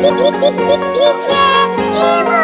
DJ Emo